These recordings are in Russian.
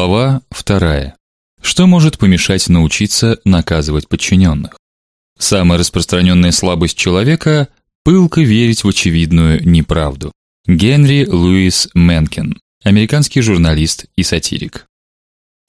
Глава вторая. Что может помешать научиться наказывать подчиненных? Самая распространенная слабость человека пылко верить в очевидную неправду. Генри Луис Менкен, американский журналист и сатирик.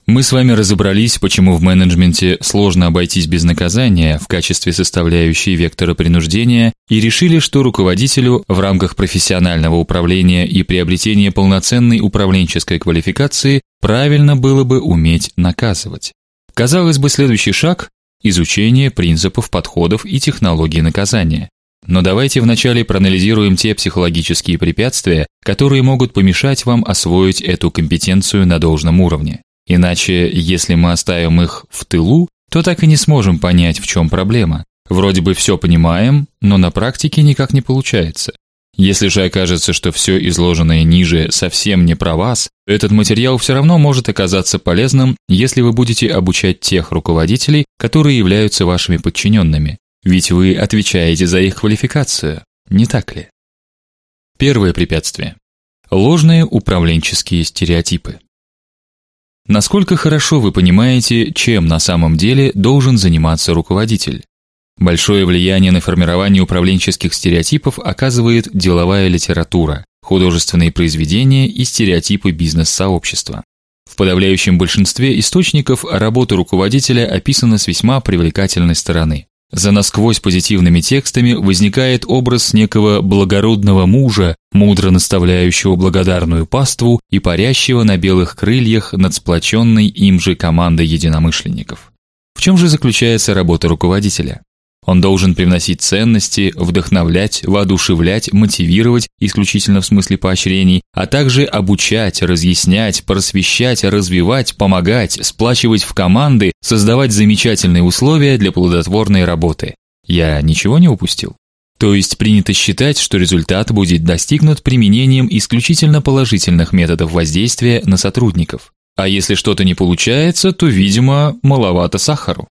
Мы с вами разобрались, почему в менеджменте сложно обойтись без наказания в качестве составляющей вектора принуждения, и решили, что руководителю в рамках профессионального управления и приобретения полноценной управленческой квалификации правильно было бы уметь наказывать. Казалось бы, следующий шаг изучение принципов, подходов и технологий наказания. Но давайте вначале проанализируем те психологические препятствия, которые могут помешать вам освоить эту компетенцию на должном уровне. Иначе, если мы оставим их в тылу, то так и не сможем понять, в чем проблема. Вроде бы все понимаем, но на практике никак не получается. Если же окажется, что все изложенное ниже совсем не про вас, этот материал все равно может оказаться полезным, если вы будете обучать тех руководителей, которые являются вашими подчиненными. Ведь вы отвечаете за их квалификацию, не так ли? Первое препятствие. Ложные управленческие стереотипы. Насколько хорошо вы понимаете, чем на самом деле должен заниматься руководитель? Большое влияние на формирование управленческих стереотипов оказывает деловая литература, художественные произведения и стереотипы бизнес-сообщества. В подавляющем большинстве источников работа руководителя описана с весьма привлекательной стороны. За насквозь позитивными текстами возникает образ некого благородного мужа, мудро наставляющего благодарную паству и парящего на белых крыльях над сплоченной им же командой единомышленников. В чем же заключается работа руководителя? Он должен привносить ценности, вдохновлять, воодушевлять, мотивировать исключительно в смысле поощрений, а также обучать, разъяснять, просвещать, развивать, помогать, сплачивать в команды, создавать замечательные условия для плодотворной работы. Я ничего не упустил? То есть принято считать, что результат будет достигнут применением исключительно положительных методов воздействия на сотрудников. А если что-то не получается, то, видимо, маловато сахару.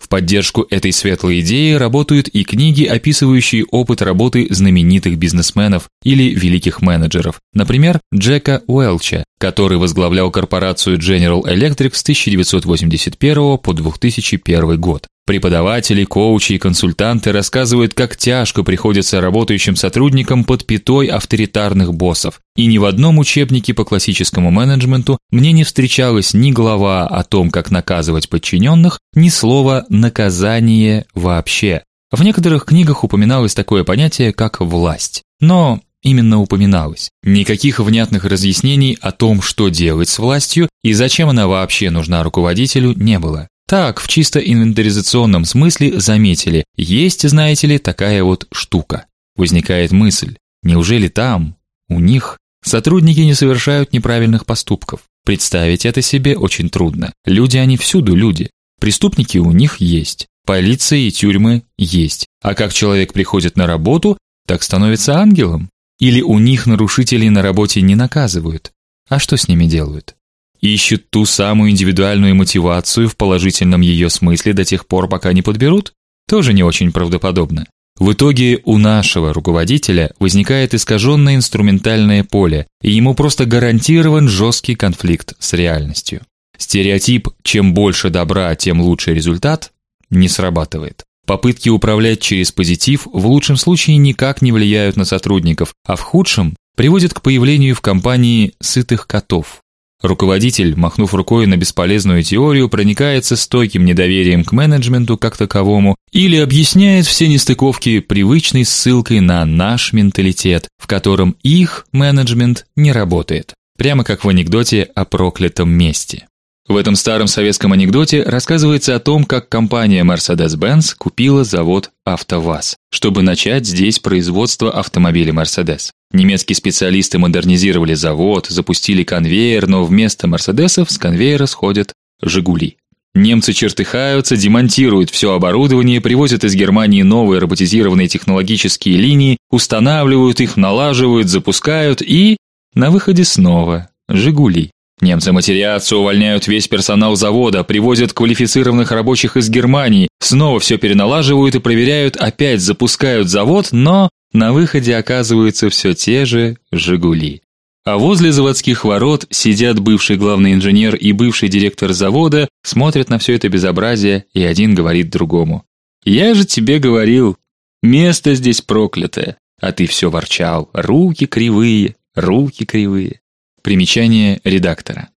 В поддержку этой светлой идеи работают и книги, описывающие опыт работы знаменитых бизнесменов или великих менеджеров. Например, Джека Уэлча, который возглавлял корпорацию General Electric с 1981 по 2001 год. Преподаватели, коучи и консультанты рассказывают, как тяжко приходится работающим сотрудникам под пятой авторитарных боссов. И ни в одном учебнике по классическому менеджменту мне не встречалось ни глава о том, как наказывать подчиненных, ни слова наказание вообще. В некоторых книгах упоминалось такое понятие, как власть. Но именно упоминалось. Никаких внятных разъяснений о том, что делать с властью и зачем она вообще нужна руководителю, не было. Так, в чисто инвентаризационном смысле заметили, есть, знаете ли, такая вот штука. Возникает мысль: неужели там, у них сотрудники не совершают неправильных поступков? Представить это себе очень трудно. Люди они всюду люди. Преступники у них есть, полиция и тюрьмы есть. А как человек приходит на работу, так становится ангелом. Или у них нарушителей на работе не наказывают. А что с ними делают? Ищут ту самую индивидуальную мотивацию в положительном ее смысле до тех пор, пока не подберут? Тоже не очень правдоподобно. В итоге у нашего руководителя возникает искаженное инструментальное поле, и ему просто гарантирован жесткий конфликт с реальностью. Стереотип «чем больше добра, тем лучше результат» не срабатывает. Попытки управлять через позитив в лучшем случае никак не влияют на сотрудников, а в худшем приводят к появлению в компании сытых котов. Руководитель, махнув рукой на бесполезную теорию, проникается стойким недоверием к менеджменту как таковому или объясняет все нестыковки привычной ссылкой на наш менталитет, в котором их менеджмент не работает. Прямо как в анекдоте о проклятом месте. В этом старом советском анекдоте рассказывается о том, как компания Mercedes-Benz купила завод АвтоВАЗ, чтобы начать здесь производство автомобилей Mercedes. Немецкие специалисты модернизировали завод, запустили конвейер, но вместо Мерседесов с конвейера сходят Жигули. Немцы чертыхаются, демонтируют все оборудование, привозят из Германии новые роботизированные технологические линии, устанавливают их, налаживают, запускают и на выходе снова Жигули. Немцы матерятся, увольняют весь персонал завода, привозят квалифицированных рабочих из Германии, снова все переналаживают и проверяют, опять запускают завод, но на выходе оказываются все те же Жигули. А возле заводских ворот сидят бывший главный инженер и бывший директор завода, смотрят на все это безобразие, и один говорит другому: "Я же тебе говорил, место здесь проклятое, а ты все ворчал: руки кривые, руки кривые". Примечание редактора.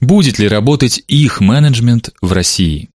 Будет ли работать их менеджмент в России?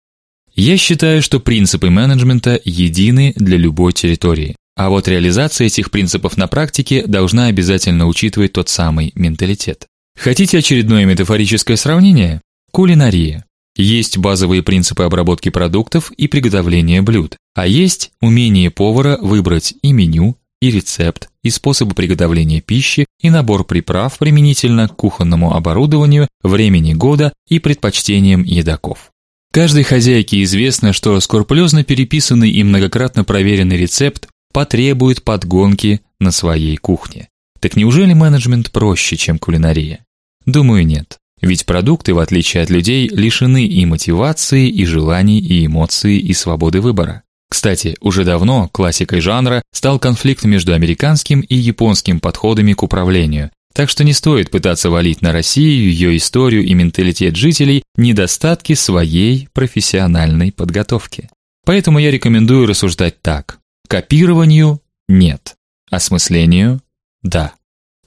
Я считаю, что принципы менеджмента едины для любой территории. А вот реализация этих принципов на практике должна обязательно учитывать тот самый менталитет. Хотите очередное метафорическое сравнение? Кулинария. Есть базовые принципы обработки продуктов и приготовления блюд, а есть умение повара выбрать и меню, и рецепт, и способы приготовления пищи, и набор приправ применительно к кухонному оборудованию, времени года и предпочтениям едоков. Каждой хозяйке известно, что скрупулезно переписанный и многократно проверенный рецепт потребует подгонки на своей кухне. Так неужели менеджмент проще, чем кулинария? Думаю, нет. Ведь продукты, в отличие от людей, лишены и мотивации, и желаний, и эмоций, и свободы выбора. Кстати, уже давно классикой жанра стал конфликт между американским и японским подходами к управлению. Так что не стоит пытаться валить на Россию, ее историю и менталитет жителей недостатки своей профессиональной подготовки. Поэтому я рекомендую рассуждать так: Копированию нет, осмыслению да.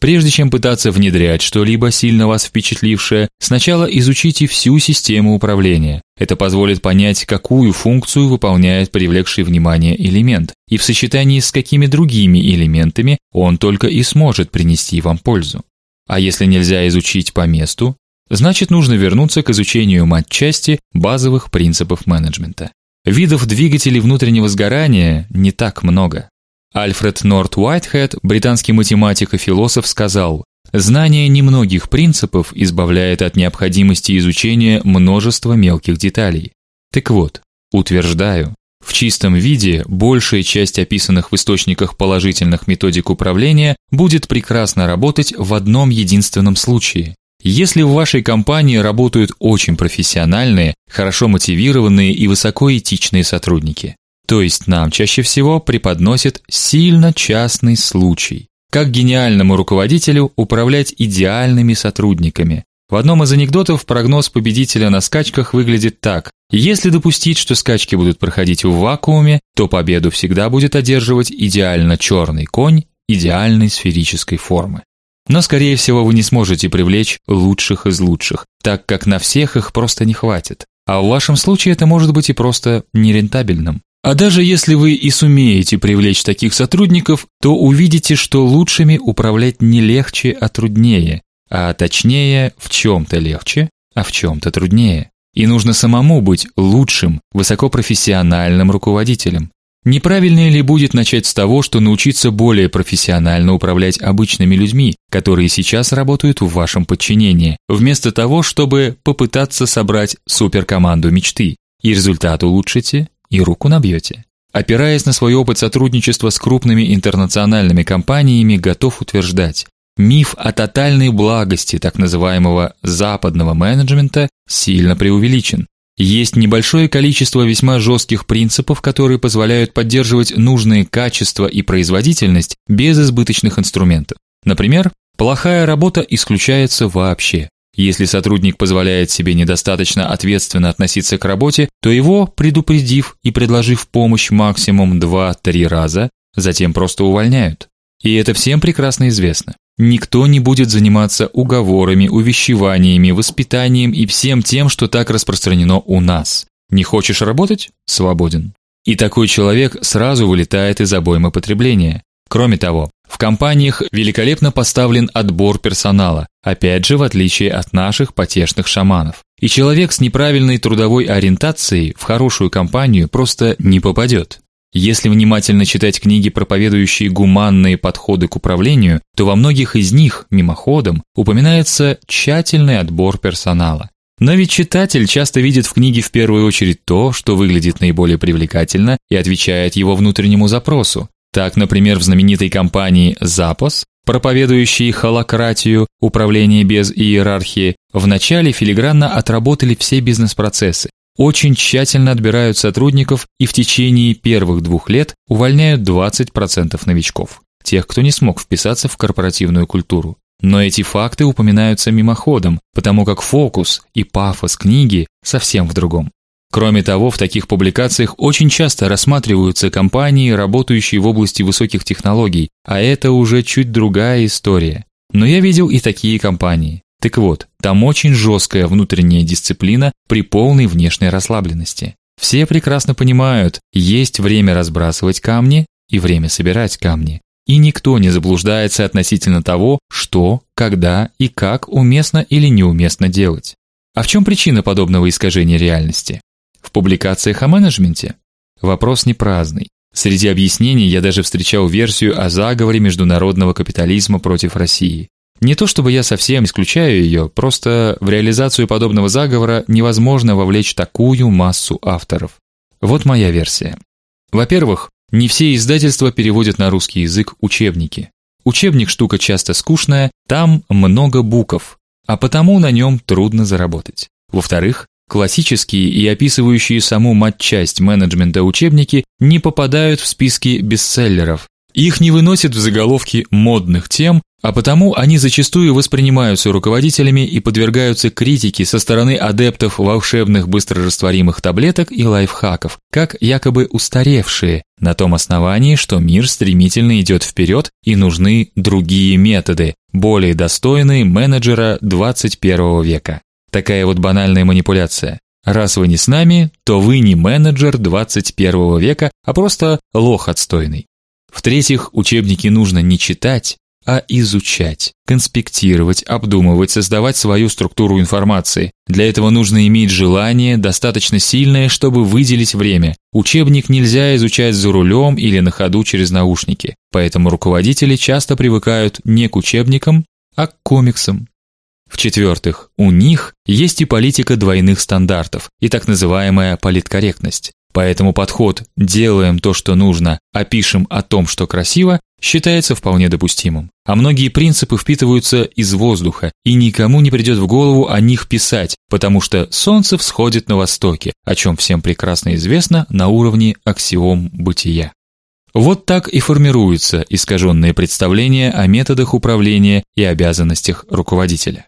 Прежде чем пытаться внедрять что-либо сильно вас впечатлившее, сначала изучите всю систему управления. Это позволит понять, какую функцию выполняет привлекший внимание элемент, и в сочетании с какими другими элементами он только и сможет принести вам пользу. А если нельзя изучить по месту, значит нужно вернуться к изучению матчасти базовых принципов менеджмента. Видов двигателей внутреннего сгорания не так много. Альфред Норт Уайтхед, британский математик и философ, сказал: "Знание немногих принципов избавляет от необходимости изучения множества мелких деталей". Так вот, утверждаю, в чистом виде большая часть описанных в источниках положительных методик управления будет прекрасно работать в одном единственном случае. Если в вашей компании работают очень профессиональные, хорошо мотивированные и высокоэтичные сотрудники, то есть нам чаще всего преподносят сильно частный случай, как гениальному руководителю управлять идеальными сотрудниками. В одном из анекдотов прогноз победителя на скачках выглядит так: если допустить, что скачки будут проходить в вакууме, то победу всегда будет одерживать идеально черный конь идеальной сферической формы. Но скорее всего вы не сможете привлечь лучших из лучших, так как на всех их просто не хватит. А в вашем случае это может быть и просто нерентабельным. А даже если вы и сумеете привлечь таких сотрудников, то увидите, что лучшими управлять не легче, а труднее, а точнее, в чем то легче, а в чем то труднее. И нужно самому быть лучшим, высокопрофессиональным руководителем. Неправильнее ли будет начать с того, что научиться более профессионально управлять обычными людьми, которые сейчас работают в вашем подчинении, вместо того, чтобы попытаться собрать суперкоманду мечты? И результат улучшите, и руку набьете. Опираясь на свой опыт сотрудничества с крупными интернациональными компаниями, готов утверждать, миф о тотальной благости так называемого западного менеджмента сильно преувеличен. Есть небольшое количество весьма жестких принципов, которые позволяют поддерживать нужные качества и производительность без избыточных инструментов. Например, плохая работа исключается вообще. Если сотрудник позволяет себе недостаточно ответственно относиться к работе, то его, предупредив и предложив помощь максимум 2-3 раза, затем просто увольняют. И это всем прекрасно известно. Никто не будет заниматься уговорами, увещеваниями, воспитанием и всем тем, что так распространено у нас. Не хочешь работать свободен. И такой человек сразу вылетает из обоймы потребления. Кроме того, в компаниях великолепно поставлен отбор персонала, опять же, в отличие от наших потешных шаманов. И человек с неправильной трудовой ориентацией в хорошую компанию просто не попадет. Если внимательно читать книги, проповедующие гуманные подходы к управлению, то во многих из них мимоходом упоминается тщательный отбор персонала. Но ведь читатель часто видит в книге в первую очередь то, что выглядит наиболее привлекательно и отвечает его внутреннему запросу. Так, например, в знаменитой компании Запос, проповедующей холократию, управление без иерархии, вначале филигранно отработали все бизнес-процессы, очень тщательно отбирают сотрудников и в течение первых двух лет увольняют 20% новичков, тех, кто не смог вписаться в корпоративную культуру. Но эти факты упоминаются мимоходом, потому как фокус и пафос книги совсем в другом. Кроме того, в таких публикациях очень часто рассматриваются компании, работающие в области высоких технологий, а это уже чуть другая история. Но я видел и такие компании. Так вот, там очень жесткая внутренняя дисциплина при полной внешней расслабленности. Все прекрасно понимают, есть время разбрасывать камни и время собирать камни. И никто не заблуждается относительно того, что, когда и как уместно или неуместно делать. А в чем причина подобного искажения реальности? В публикациях о менеджменте? Вопрос не праздный. Среди объяснений я даже встречал версию о заговоре международного капитализма против России. Не то чтобы я совсем исключаю ее, просто в реализацию подобного заговора невозможно вовлечь такую массу авторов. Вот моя версия. Во-первых, не все издательства переводят на русский язык учебники. Учебник штука часто скучная, там много букв, а потому на нем трудно заработать. Во-вторых, классические и описывающие саму матчасть менеджмента учебники не попадают в списки бестселлеров. Их не выносят в заголовки модных тем, а потому они зачастую воспринимаются руководителями и подвергаются критике со стороны адептов волшебных быстрорастворимых таблеток и лайфхаков, как якобы устаревшие, на том основании, что мир стремительно идет вперед и нужны другие методы, более достойные менеджера 21 века. Такая вот банальная манипуляция. Раз вы не с нами, то вы не менеджер 21 века, а просто лох отстойный. В-третьих, учебники нужно не читать, а изучать, конспектировать, обдумывать, создавать свою структуру информации. Для этого нужно иметь желание достаточно сильное, чтобы выделить время. Учебник нельзя изучать за рулем или на ходу через наушники. Поэтому руководители часто привыкают не к учебникам, а к комиксам. В-четвертых, у них есть и политика двойных стандартов, и так называемая политкорректность. Поэтому подход «делаем то, что нужно, а пишем о том, что красиво» считается вполне допустимым. А многие принципы впитываются из воздуха, и никому не придет в голову о них писать, потому что солнце всходит на востоке, о чем всем прекрасно известно на уровне аксиом бытия. Вот так и формируются искаженные представления о методах управления и обязанностях руководителя.